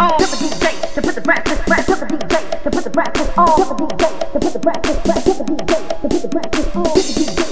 on. Tell the DJ to put the breakfast, breakfast. Put the DJ to put the breakfast on. Put the DJ to put the breakfast, breakfast. Put the DJ to put the breakfast on. Tell the DJ.